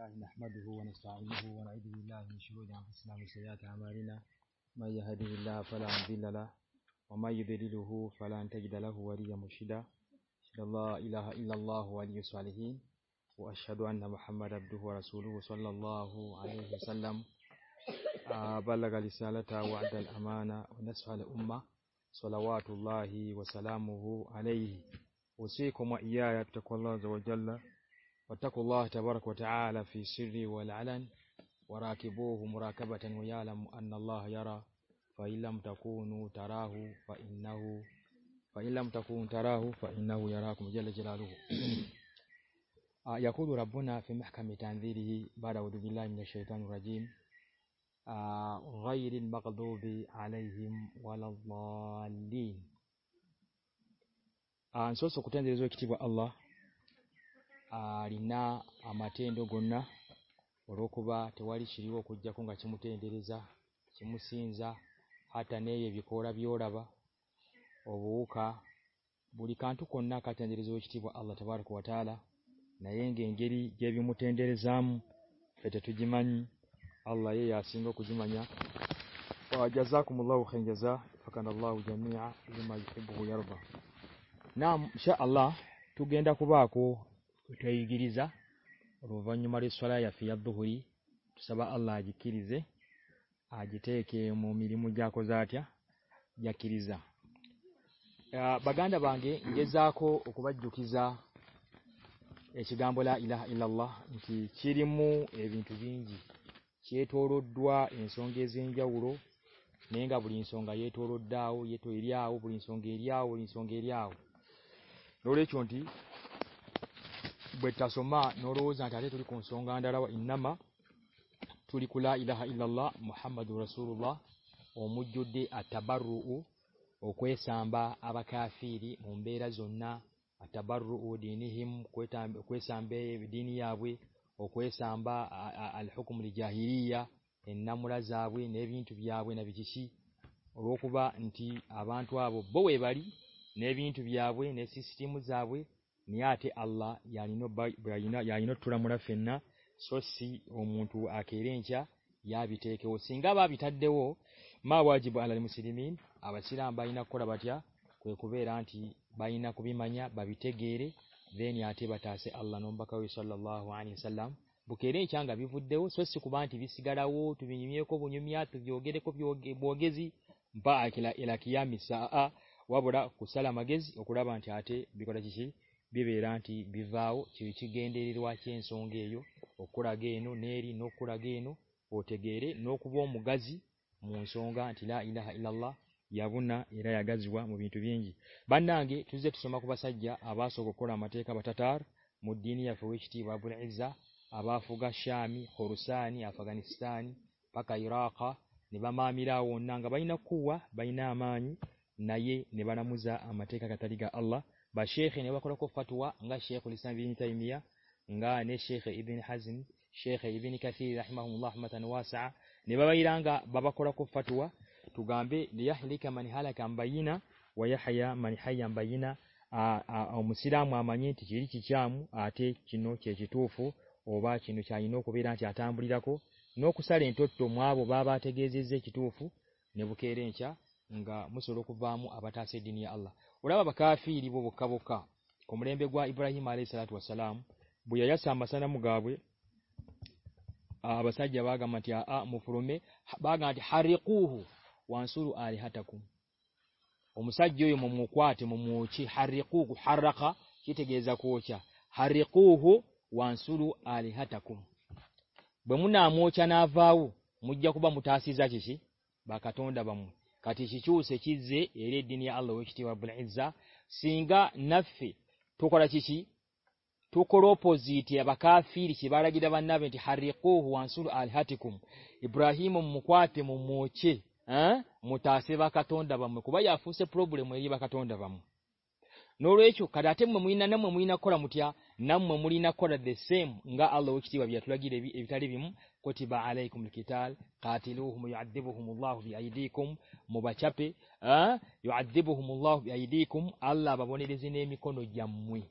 الله نحمده ونستعينه ونعوذ بالله من شرور أنفسنا ومن سيئات أعمالنا من يهده الله فلا مضل له ومن يضلله فلا تجد له وليا مرشدا أشهد أن لا إله إلا الله ولي الصالحين وأشهد أن محمدا عبده ورسوله صلى الله عليه وسلم بلغ رسالته وعد الأمانة ونصح الأمة صلوات الله وسلامه عليه أوصيكم وإياي بتقوى الله عز وجل واتقوا الله تبارك وتعالى في سر والعلن وراكبوه مراكبة ويعلم أن الله يرى فإن لم تكونوا تراه فإنه فإن لم تكونوا تراه فإنه يراكم جل جلاله يقول ربنا في محكم تنذيره بعد أعوذ بالله من الشيطان الرجيم غير المغضوب عليهم ولا الضالين أنسوس كتنزل زوجتي الله آ نا آ مو گن نہ روبہ تواری سیری با کنگا سے مت موسی ہاتھانے کو بڑی کانتو کن نا دیر جیوا آللہ تھوڑا نائن گینگیر یہ بھی مت اللہ کو گیا جا لوگ لو گیا بوار آللہ تک گیندا کبا آ ری جا روار سولہ دہ اللہ جی کھیری زی آج مو میرمو جا جا کبھی بکوا دکی جا گان بولا الا چیری چی ٹو روا یہ سو گے گا بڑی آؤ بڑی سو گیری آیا بئتا سو مورو جانے توری کن سو گاندار تری کلا الاحا لمباد رو لاب رو اوکے سامبا آبھی امبے جنہ اتھباب رو دیمبے اوکے سامبا کمیا انوی نی بھی آبیسی روبا اب اینتو آب ایم مینا سو میرے گا دے ما جل میرانے بات نو اللہ بویرے گا بیو راتوا چین سو گے اکور گے نو نی نا گے نو گیر نو کو گاضی ملا اب نا گاجیوا بان گی تھیس ما کو مدی نے آب آپاستان پا ماما نا بھائی کو بھائی نام یعے نبا نا موزا متھے گا اللہ با شا کوئی را بابا kikyamu ate kino نا ہائیاں بائی نا میرا میری مو آوی ٹو افو او baba ategeezezza ekituufu ne bukeera enkya nga musoro kuvaamu abatase dini ya Allah olaba bakafiri bo bokaboka omulembe gwa Ibrahim alayhi salatu wasalam buyayasa amasana mugabwe abasajja baga matia a mufurume baga ati harikuhu wansuru ali hatakum omusajja oyo mumukwate mumuchi harikuhu haraka kitegeza kuocha harikuhu wansuru ali hatakum bwe muna amuocha navaawu mujja kuba mutasiza kishi bakatonda bamu ٹکرا پوجیتی باٹو سے ممینا متیہ نا میری نا خودی سم اِنگ آلو گی دے بھی بہت موبائل بھوم اللہ بابو گیا موئی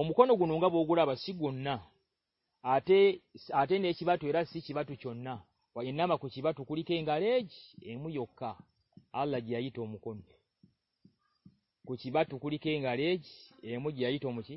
امکھن گنگابا گن نا آتے نیبا ٹویرا تیسنہ کچھ ٹوکری کے گارے ایں موکا آلہ گیئ مو کچھ ٹوکری کے گارے ایمو گی ٹو می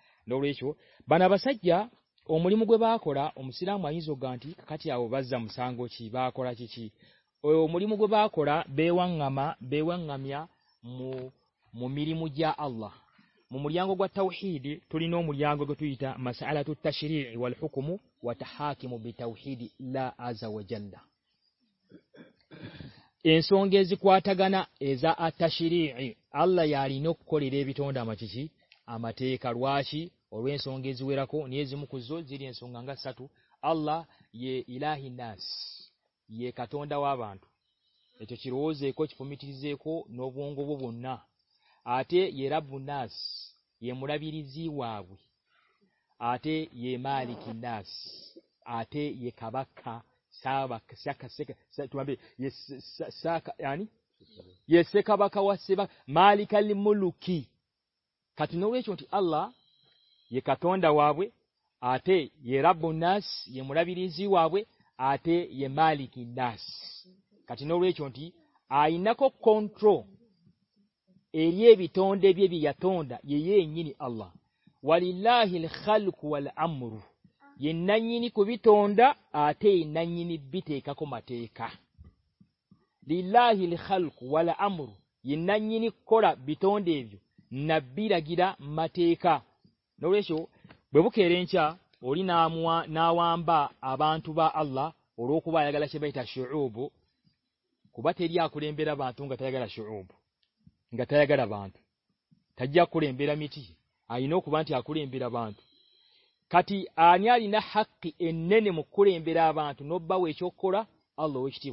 بنابا سیا امری موغباخورا امشرا می زو گانتی آمسوری موغباخورا منہ نو amateeka lwaki olw'ensonga eziwerako niye ezimu ku zo ziri ensonga nga ssatu allah ye ilahi nas ye katonda w'abantu ekyo kirowoozeeko kifumitirizeeko n'obwongo bwo bwonna ate ye rabu nas ye mulabirizi waabwe ate ye maliki nas ate ye kabaka ye ssekabaka wa sebaka maalika limuluki ریچوی اللہ یہ کا ٹھنڈا آٹھ یہ راب یہ مرابیری جیو آئی آٹھے یہ چونتی آئی نا counter آٹھو والا نبی راٹے بو را نام آخر گراسر گرابانوا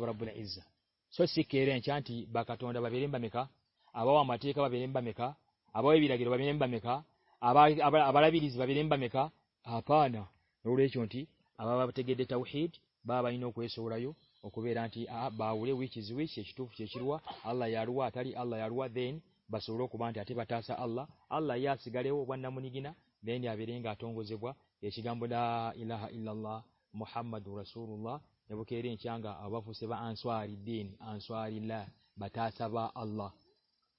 خبر آنے سو سے آبادی با موتی آپ گیٹ بابائی نی سوبیروا رواری بات اہل گا میری رینگات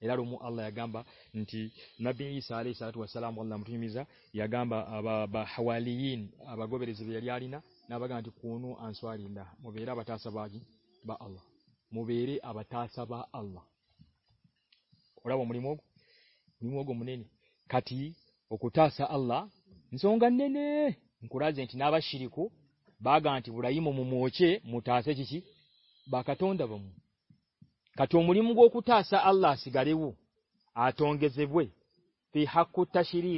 با سو با گانے می میسی با کاٹا بھو کاٹوں میری موگوں کو آلہ انگی ہتھا سیری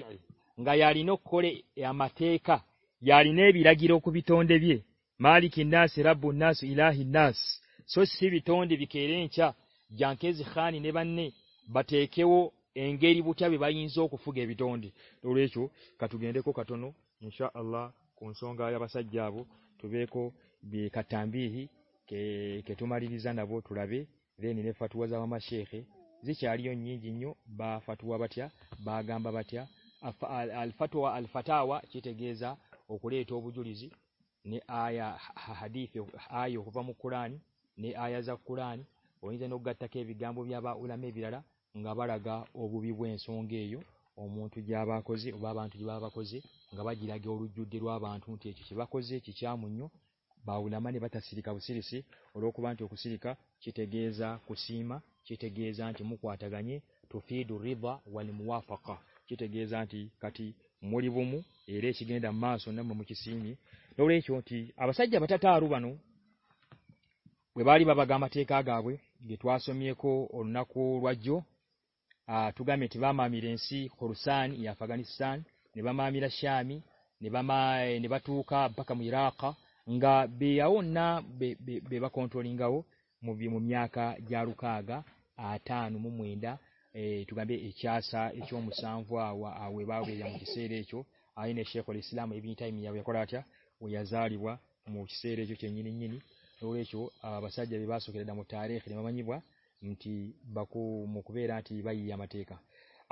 گا یاری نو کورے ماتے یاری گیرو بھی مارکی بھناسناس سو دے بیچا جانکے نینے بان نی بات نوا الہ مارا ری نی فاتوا زیا ماشے جی چیری با فاتوا باتیا با گامواٹا چیٹ گے جا جی نی آپ خوران نی آران بہت گان بواب می بی گا را گا بو سو گے باذی بانٹواب کو با نام بات سیری کا سیریسی چیٹ گے جا سما چیٹ گے جاتی موٹا گانے چیٹ گے جہاں کتھی مری بوم میو ری آ سب رو بنوا با گا ما گئی گیتوا سومی کو آرسیان سام نیبا مائ نیب ٹو پا میرا گنگو مبھی آ جاروا گا آٹھا نوم ما موا اویباسلو چینی نی روا ساٮٔی با سو را موا ان باقو مکو رات بائی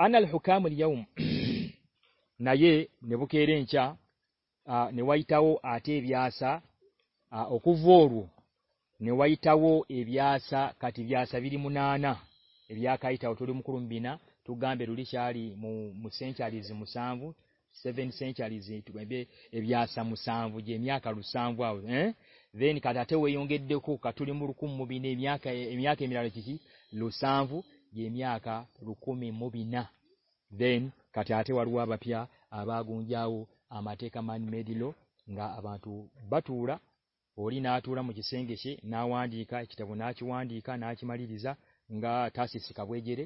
ملے ہوئی ذائیں کچھ نیوائٹا آٹے سا نیوائٹا سا ما میروی ساری مسینچ مسین سینچاری مساو یہ روکوم مو نیم آسانو یہ کامینٹ آما ٹھیک میلوا آباں بات ہوا ہر نا تورا مجھے سن گیسی نا وہاں دے کچھ نا چی ماری دیجا انگا تاسی بہ گرے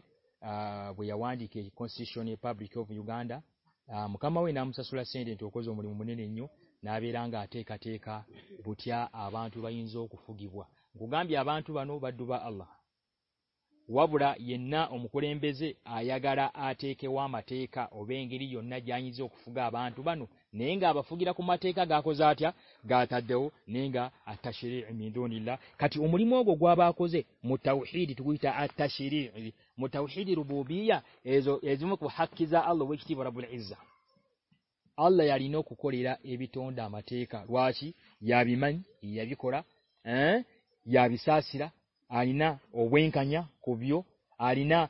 بھئی وی کنسٹیٹیوشن پابان مکا می نا مولا سینٹو نی نو نہ بات دوا اللہ برا یہ گا با فی را ٹھیک متو رو بوا یا نو کو آنا اوئن کنیاں آنا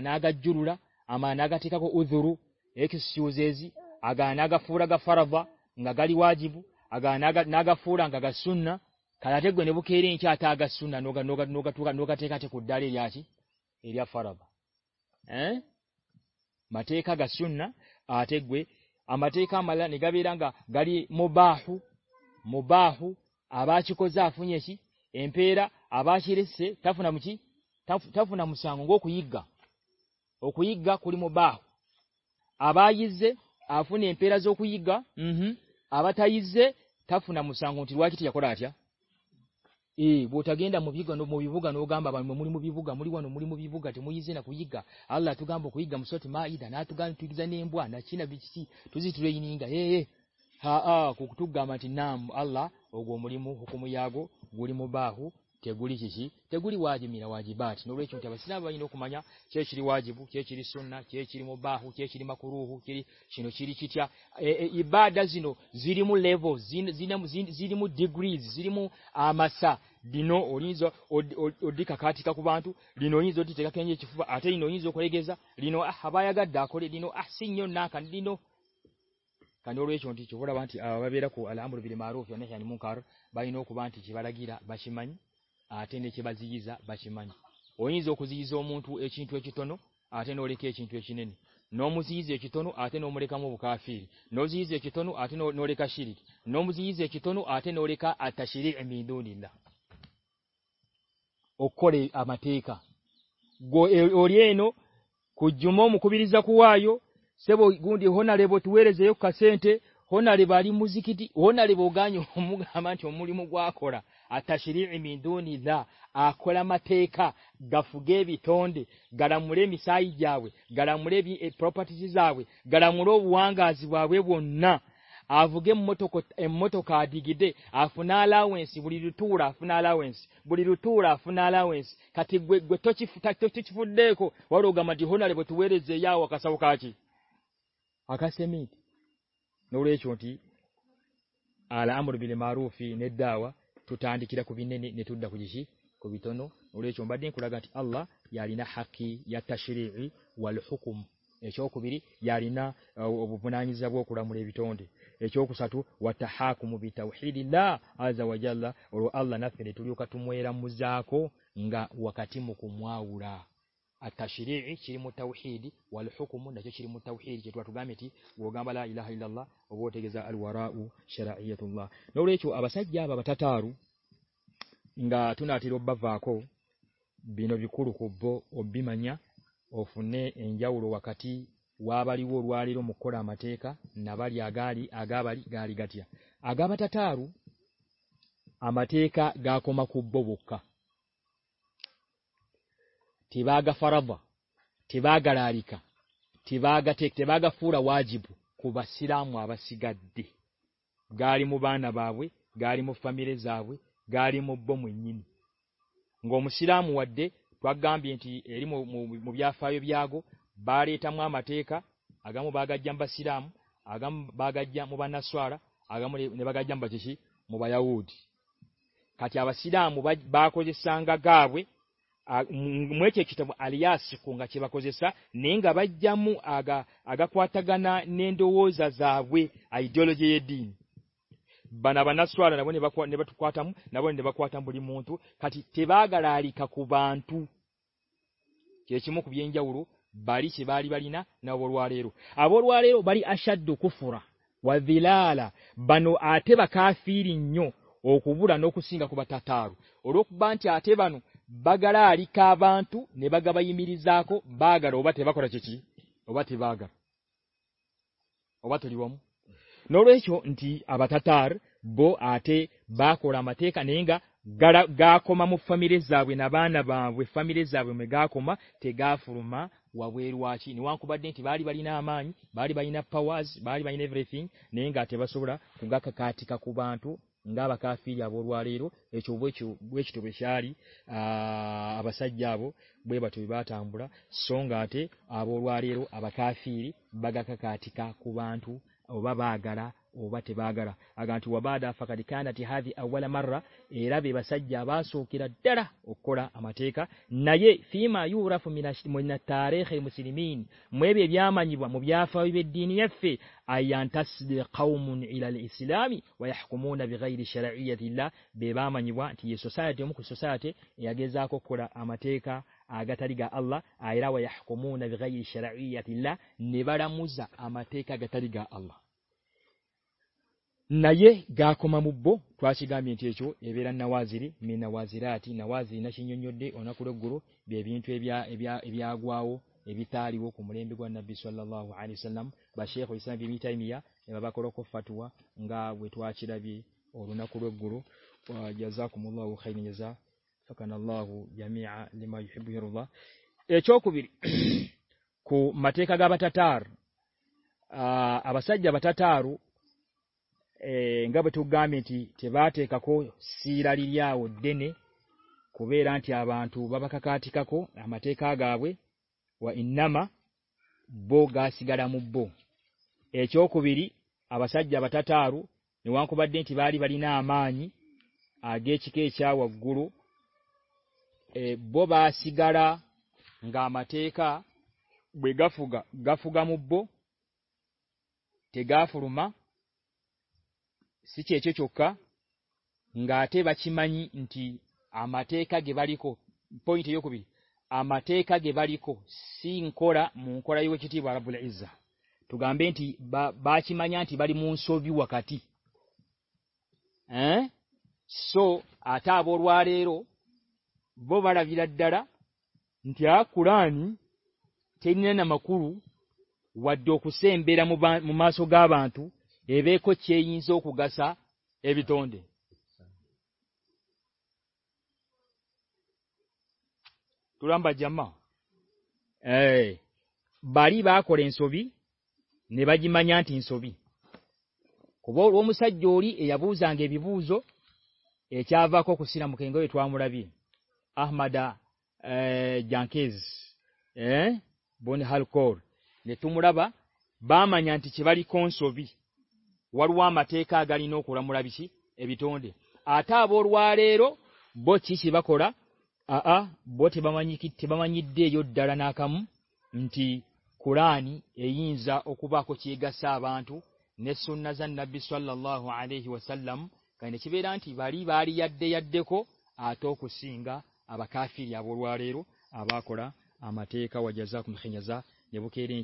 ناگا جلورا آما ناگا کو اجوروی آگا ناگا پورا فرابا گاری نا ناگا پورا گا سُن نہ باہو بب آو آ جا آپ ایمپیرا آبا چیر تا فنسی مسئلہ ا کو ہی با آپ ایمپیرا جی یگ گا ہوں آباد تا فن موت آج ای بتگا کے اندر ببھی بوانا گان بابا بانی ببھی بوگا مر بو گے میزین کو ایگا آلات کو مسئلہ نا گانگزو نا جی گا ہا کو نام آ گم ریمو ہکوم باہو تیغی میرا نو سر سی سر سیری مو باہو رویہ لےو دیگری جیریم آماشا کھا تی بانٹو نونی آٹھ نو گیزا رینو ہاگ داکوری نو آ نوی جکیتو نو نوڑے آٹھ نوڑے کا مانچ مو آخورا آخورا مفگی بھی مرے بھی سائی جاؤ گرم بھی مرواں وہ نہ آفگی دے آف نہ بڑی رونا لاؤئیں دیکھو گا مجھے آس لیے نوری چی آمر بیلے ماروفی نیو کھیت نے چونبا دی اللہ یاری نا ہاکیری چوبی یاری نا بنانے اللہ نیو میرا مجھا کو آر متا سیلوا میٹھی بالا را سا سائٹا رو گاتو بانی اب روا کا گاری آگا باری گاری آگا بات آ گما کب بو کا تھی بافاری کافور جیبوا سراموا باسی گی گاری موبائل بابئی گاری موفا میرے جا گاری موب میرا میگا گو بار باسی ما آگا جمبا موبائل ادھی کچھ باسی دام با کوئی میٹا آگا چیبا کون گامو گانا نا سوال منتھوا گارو بانٹو باری چی بری باری نا نا بو روا رو ابو رو رو باری بانو آٹھ با فیری نو بو کوارو روک بانچ آٹھ بانو با گڑا بانٹوارے گا کون گا کافی آبرواڑو بہو بھئی آبادی آب بئی بات بات ہمارے ایرو آبادی با گا کا بانٹو بہت با گارا obate baagala agantu wabada fakadikana ti hadhi awala marra erabe basajja abasookira ddala okkola amateeka naye fima yurafu mina tarikhi muslimin mwebe ebyamanyibwa mu byafa byeddiini yaffe ayantasid qaumun ila lislami wayahkumuna bighairi shariyati llah bebamanyibwa nti ye society omu ku society eyagezaako okkola amateeka agatali ga allah era wayahkumuna bighairi shariyati llah ne balamuza amateeka agatali ga allah یعے گا کوما مباسی گامی چویہ نوازری نواز نوا زیرنا گرویہ میم آ گروا memo کبھی کا گا بات بات ای گا بھو گا میٹھی ٹھیک سراری رن بانٹو بابا تھی ما نام باسی گا مبو ایچ کبھی آباد نوا دینتی بری باری نا می آگے چھ چو گرو باسی گا ماٹے کاما سو چوکا گاتے باچیمانی گیباری کوئی آماتے کا گیباری کو سن کو من کو باچیمانی آ منسو اٹھا بارے رو بارا کوران تھی نام کورو و سیم بیما سو گا بات گا سا بھی تو با باری با کر سو نی بنی چوبی کبو رسائو جاگے بھی بوجو ایچ سر منگو ایٹو مورابی آ جا کے بن مراب با می کون سو گاری ن موراب باڑا منانی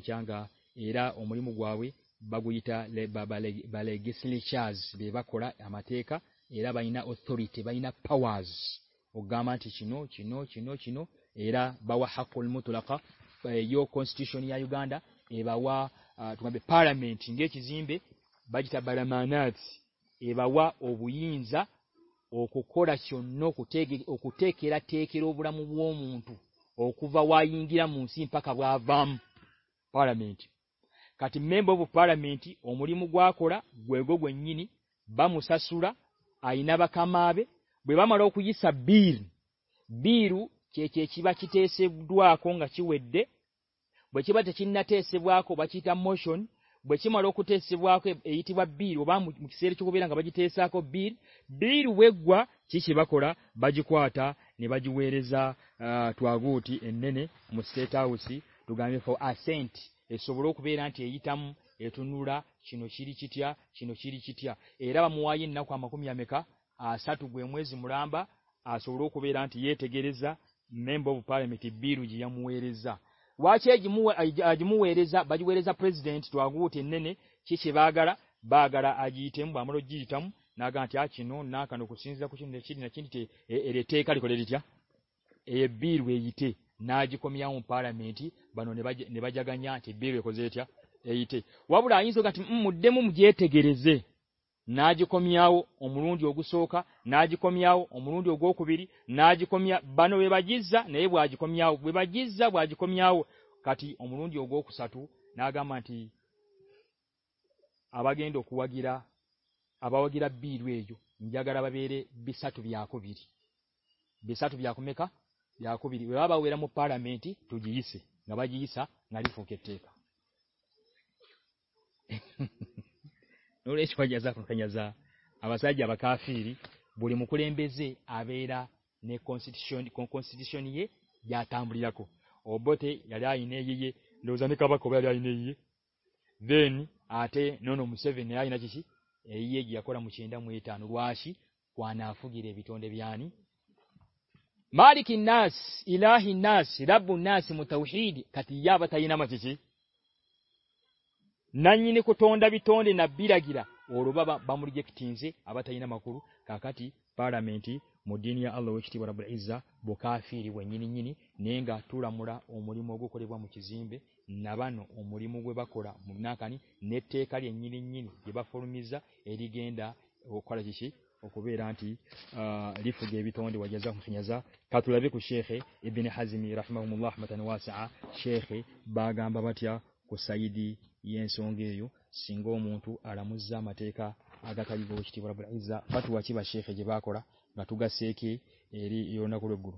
چنگا بابواس مواز مرابل متلا پارٹ نویرا مارام میم پارا مینی امری مو گوا وی با مورا آئی نا باقا مارو کوئی بات مشن بھچ مارو ساڑا بازو را ٹوا گو اے موسیتا ایورو کبھی رانٹیہ نورا نو سری چیتیا سینو سری چیتیا ارابہ موی نو میم آ ساتویاں مرا آ سو رو رانٹے ریجا میم ببو جی موجا موا بازاڈینو آگونے چی با گارا با گارا آجیٹ بام نا گانٹا نو نا کانو کوئی ناجومی پارا میٹھی بانوا جگہ مدد ممے ناجومی امرون جو گوا ناجومی امرودیر بانوے با گزا نی بواز کمیاؤ کمی کا امرجیو گو سات نا گا مو گیرا گیرا جو رات کو پاڑ مینٹھی ساڑی بوری موکے آوشن کو مجھ سے یہ کو مجھے مارکی ناسینس رب ناس متوسی نام نا نا گیرا ہوا بام گیا کھینچے آپ کا پارا مدیوزا بکا فری بائی نیگی نینگا ٹورا مورا اموری موگوا موسی نبہ نو اموری موبائل بکبی راتوا بھی کواما تھا با گام بابا تھی آسائی دی یہ سو گے سنگو منتو آدھا مجھا مت آدا گوشتی پاتوا چی با شورا شی ارینا گڑو گرو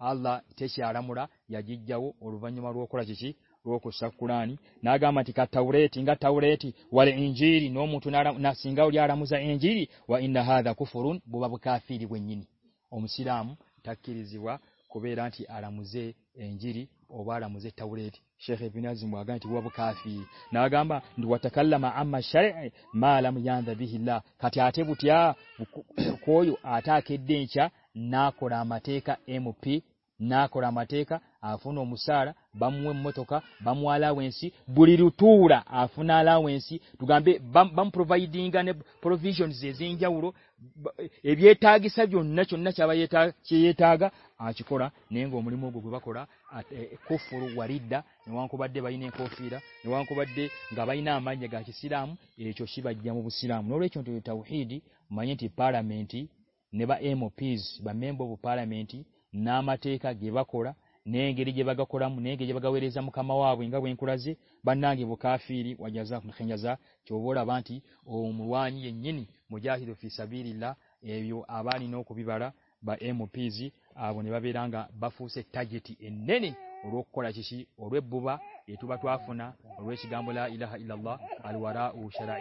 آلہ آرام یا گیت جاؤ اور نا گامگاتے اینجری نو متو نام نا چنگاؤ اینجری فورن بوبیر بونی رام تکوا کبھی رانوزی اینجری بوبے تو ری سیف کاما سر ما لا آٹے بوتیہ آٹھ آ کے دہا نڑا مٹھے کا مو فی نا کوڑا مٹے کا آپ نمو سارا بم متو بما وسی بری رو ٹو را آفونسی آ چھ کو دا نو بار نو بارچوسی بائیو ریچوا پارا مینٹری نیب ایمو پیز بم بو پارا مینتی نامات کا گیب کو گیب نی گیبری ب نا کام وی روی سب آ پیز آباد با فو سے الوا سرا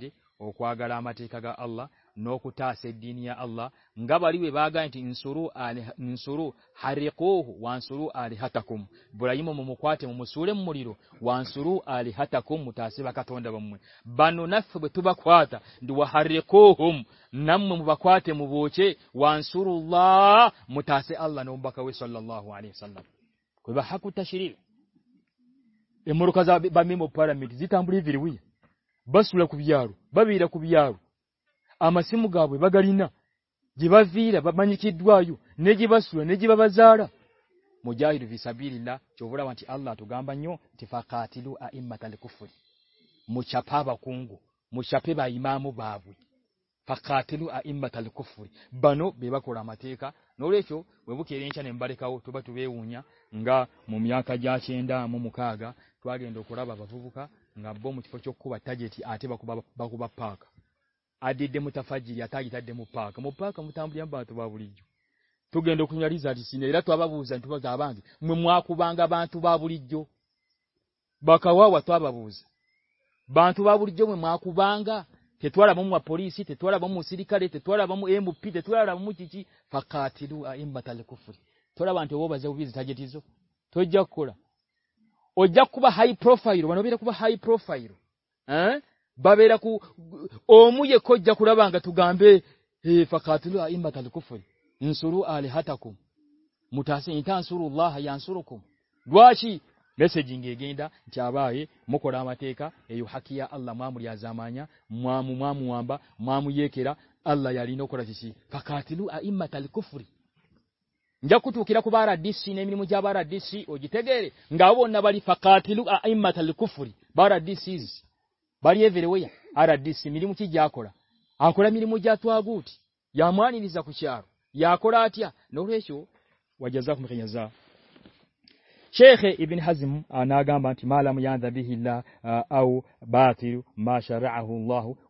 دے okwagala amateeka ga Allah n'okutaasa eddiini ya Allah nga bali bwe baagaye nti nsuru ali nsuru hariquhu wansuru ali hatakum Ibrahimu mumukwate mumusuule mu muliro wansuru ali hatakum mutaase bakatonda bammwe bano naffe bwe tubakwata ndi waharikuhum nammwe mubakwate mu bwoke wansurullah mutaase Allah n'omubaka we sallallahu alaihi wasallam kwe bahakutashiri emmotoka za bamimo paramidi zitambula بس بھیرو مس مو گا گاڑی جی بری نی بس نی بار مجھے مشہف مسا فی بھا مو بھا تھیلو آفوی بنو بیب کو ngabo mukifo chokuba target ate bakuba bakuba park adide mutafajiri ataji tadde mu park mu park mutambulya bantu babulijjo tugenda kunyaliza atisine era twababuza ntubaza abangi mwe mwakubanga bantu babulijjo bakawawa twababuza bantu babulijjo mwe mwakubanga tetwala bomu wa polisi tetwala bomu sirikale tetwala bomu mp tetwala bomu kiki fakatilu aimbatal kufuri tola bantu obo bazabizi tajetizo tojja kukola مٹا سے مکوڑا ما کا ما مام مامو آمبا مامو یہ کل نوکرا جیسی فکا تیلو آلو کفری nja kutukira ku RDC ne mirimu ja RDC ogitegere ngabonna bali faqatilu aimmatal kufuri RDC bali everywhere RDC mirimu kijakola akola mirimu ja twaguti ya mwani niza kuchyaro yakola atya nolesho wajaza kumkenyaza Sheikh Ibn Hazm anagamba ati malam yanza bihi la uh, au batil ma shar'ahu Allah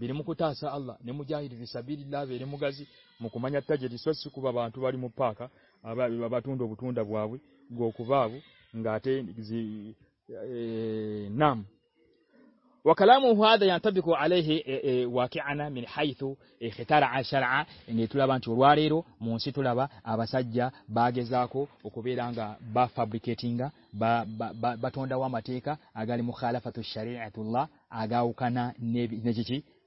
biri mukutaasa Allah ne mujahirira sabili labe ne mugazi mukumanya tajeri sosi kuba bantu bali mupaka abali babatundo butunda bwabwe go kubabu ngate zi eh, e, nam وكلامه هذا ينطبق عليه واقعنا من حيث اختار الشرعه ان يتلبا انت ورواليرو منسي تلبا ابسجا باجزاكو وكبيرانغا با فابريكيتينغا با با توندا وامتيكا اغالي مخالفه الشريعه الله اغاوكنا نيجيجي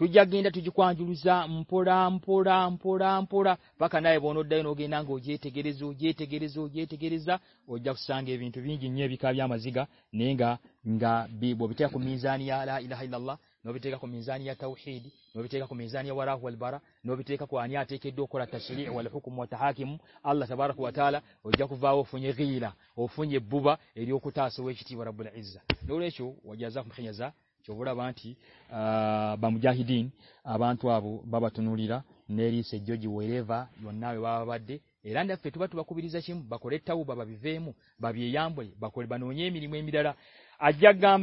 پاکی نگویرو یہ گا نویٹ کا بن آنو باباتا سی جو باکوری ویم بابئی باقوربا نو یہ آجیہ گا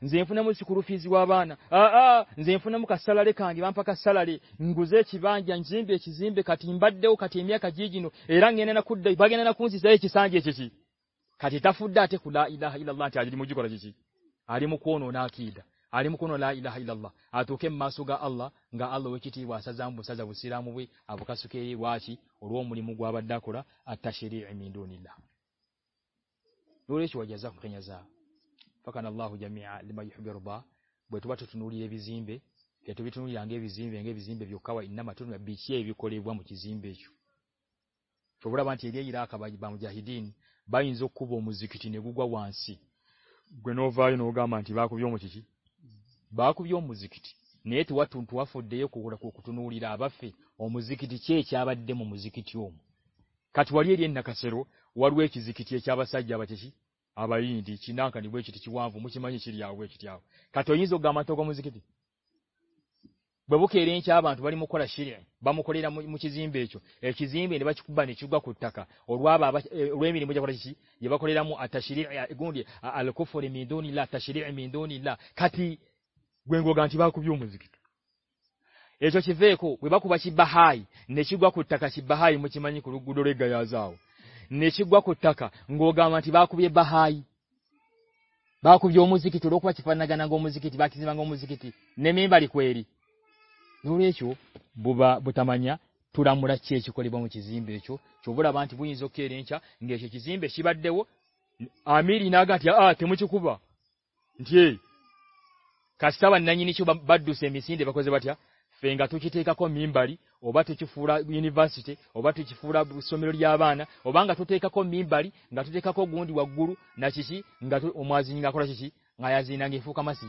جی مجھے کوروا بان جی نام کاشان پا کس گوزے گینا خود تا خود آ رہیم کو آپ کو لا لہ اتو ما سو گا اللہ گا اللہ کھیت وا سازی آئی واسی رو موک وا باخورا جا پکان اللہ بتوب نوری جیم بھیم بیچا مانچین بائی جو کھیتین نو نو گا با کوچی با کو مجھے نیتوا تنتوا فردے نویرا آبا جی کھیتی چی چی بے کم کتواری ارے نکا سروارتواری ببویر بانت بار مکھا سر با مکھوری رام جی بچ با نیچواڑی راموا سری میندو نلاشری میندو نلا گو بہبی مزے بہائی نیچوا کورت بہائی مجھے گیا جاؤ نیچوا گانچ با خوبی بہائی بہ مجھے روایتی پانا جانا گو مجھے مجھے کھیتی نیماری کو بوبا بھٹا مورا چی چوی بوچے میرا باندھو بار گاتو چیو میم باری بات پورا پورا میرا بنا بھاگ بارکھا کو چیسی نا گیفوامتی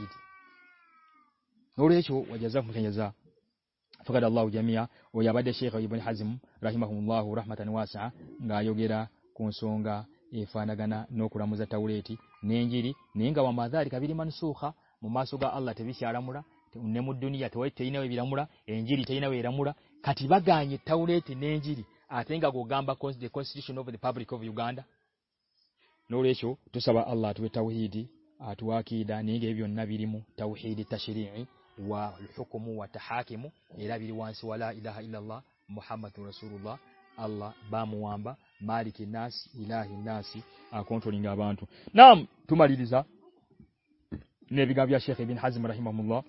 فکت اویا میعب راہما تھا نواز گا یو گیرا کنسو گا ایڈا مزہ تو ریٹ نین گیری نین گا مزہ ارخاب ما سو گا اللہ تھوڑی سرام مرا اندونی تھی نیمورین جیری تھی نوام مرا کا آٹھ گانبریس نو گاندا نو ریسو تو سب آلو توی دے آٹو کھی دا نی گی بھیمو توی تا wa hukumu wa tahakimu era biri wansi wala ilaha illa allah muhammadur rasulullah allah bamuwamba maliki nasi ilahi nasi akontrolling abantu nam tumaliliza nebiga bya sheikh ibn hazm rahimahullah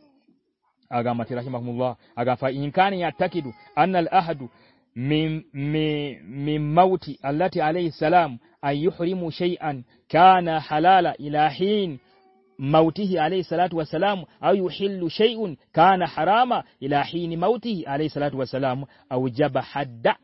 agama ti rahimahullah agafa inkani yatakidu anna al ahadu min mauti allati alayhi salam ayuhrimu shay'an kana halala ilahin hin mautihi alayhi salatu wasalam au yuhillu shay'un kana harama ila hini mautihi alayhi salatu wasalam au jaba hadda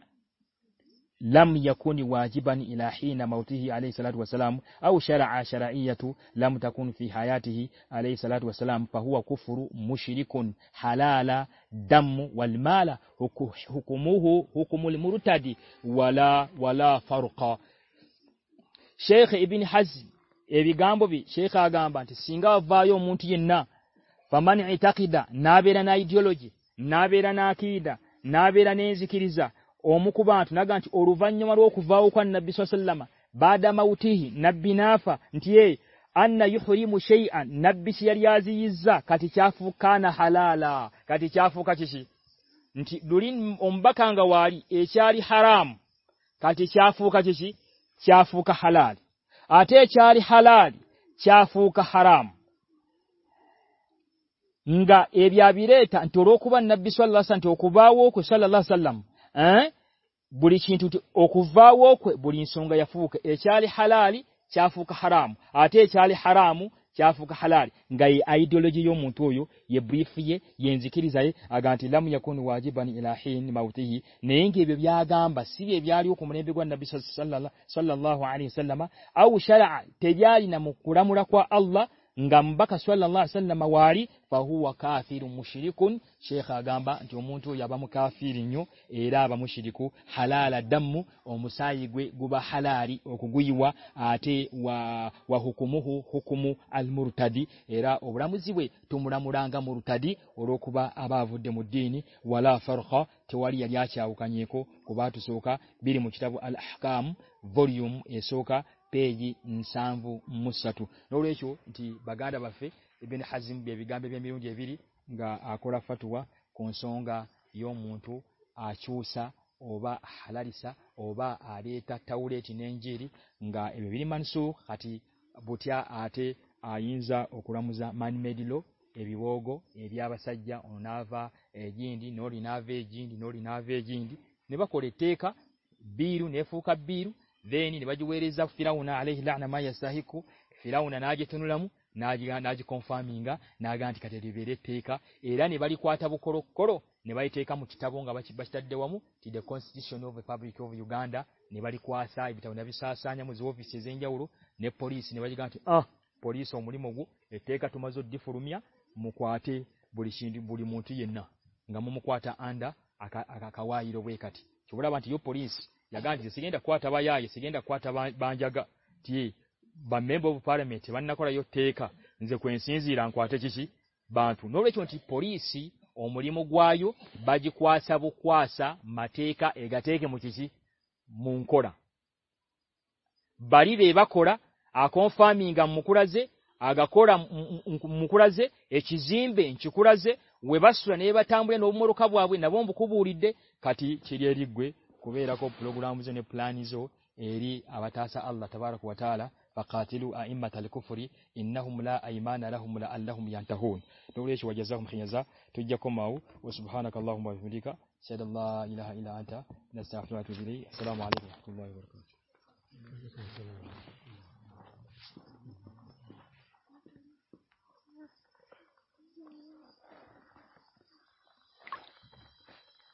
lam yakuni wajiban ila hina mautihi alayhi salatu wasalam au shara'a shara'iyatu lam takun fi hayatihi alayhi salatu wasalam fa huwa kufru mushrikun halala damu wal mala hukumuhu hukumul murtadi wala wala farqa Sheikh Ibn Hazm ebigambo bi sheikh agamba nti singa avaayo omuntu yenna famani itakida nabera na ideology nabera na akida nabera nezikiriza omukuba bantu naga nti oluvannyuma lw'okuvaawo kwa nabbi sallallahu baada mautihi nabbi nafa nti ye anna yuhrimu shay'an nabbi yali aziyizza kati kyafuukaana halala kati kyafuuka kiki nti duli ombakanga waali ekyali haramu kati kyafuuka kiki kyafuuka halali نبی اللہ حالی چا فو کا حرام آٹھ حلالیوں تو یہ brief یہ اللہ nga mbaka sallallahu sallam wali fahuwa kafiru mushirikun sheikh agamba nti omuntu yabamu kafiri nyo era abamushiriku halala damu omusayigwe guba halali okuguyiwa ate wa wa hukumuhu hukumu almurtadi era obulamuziwe tumulamulanga murtadi olokuba abavudde mu dini wala farqa tewali yali akyawukanyeko kubatusoka biri mu kitabu al ahkam volume esoka مساتو نو ریوی با گادن گا آخرا پوا کنس گا you من آسو سا بہتری سا اوبا آن جا مو go every نا وی نوری نا وی نبی دے نیبر آلے نا مائیسو فی الحا انجیارے ٹھیک ارا نباری گاندا نیباری پوری سوی موگوا جمیہ مکو بڑی بڑی منٹ مکو آدا کوریس بام بھوارے میٹے با تھے چیسی بان پوری پوری امریکی مو گوا بجے کا مچھے من خورا باری وورا آف موکھا جے آگا موکھا جے ایچین بے چوڑا سونے بک اوڑی دے کا چیری kubeera ko programu zo ne plani zo eri abataasa Allah tabaraka wa taala faqatilu a'immatal kufri innahum la aymana lahum la allahum yantahun tuleshi wajazakum khinyaza tujja ko mau wa subhanaka allahumma wa bihamdika shada la ilaha illa anta nastaghfiruka wa atubu ilayk assalamu alaykum wa rahmatullahi wa barakatuh